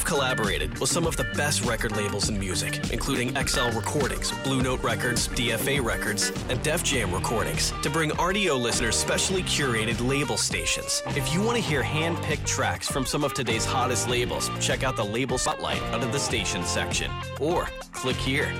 We've collaborated with some of the best record labels in music, including XL Recordings, Blue Note Records, DFA Records, and Def Jam Recordings, to bring Rdio listeners specially curated label stations. If you want to hear hand-picked tracks from some of today's hottest labels, check out the label spotlight under the station section, or click here.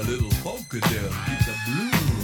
a little polka dance, keep the blues.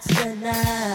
tonight.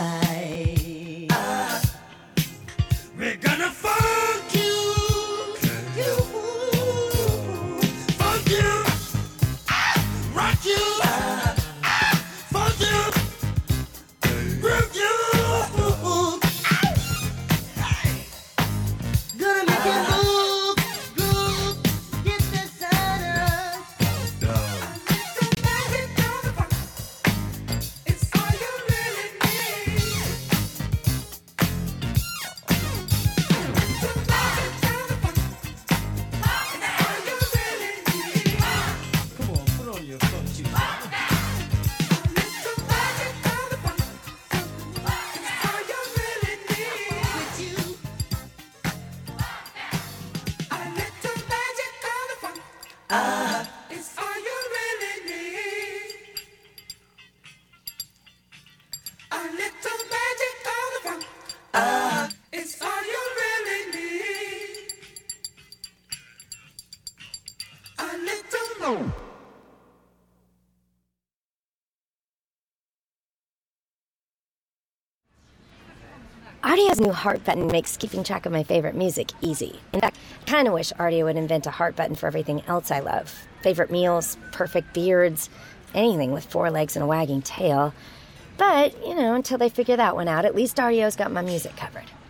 Rdio's new heart button makes keeping track of my favorite music easy. In fact, I kind of wish Rdio would invent a heart button for everything else I love favorite meals, perfect beards, anything with four legs and a wagging tail. But, you know, until they figure that one out, at least Rdio's got my music covered.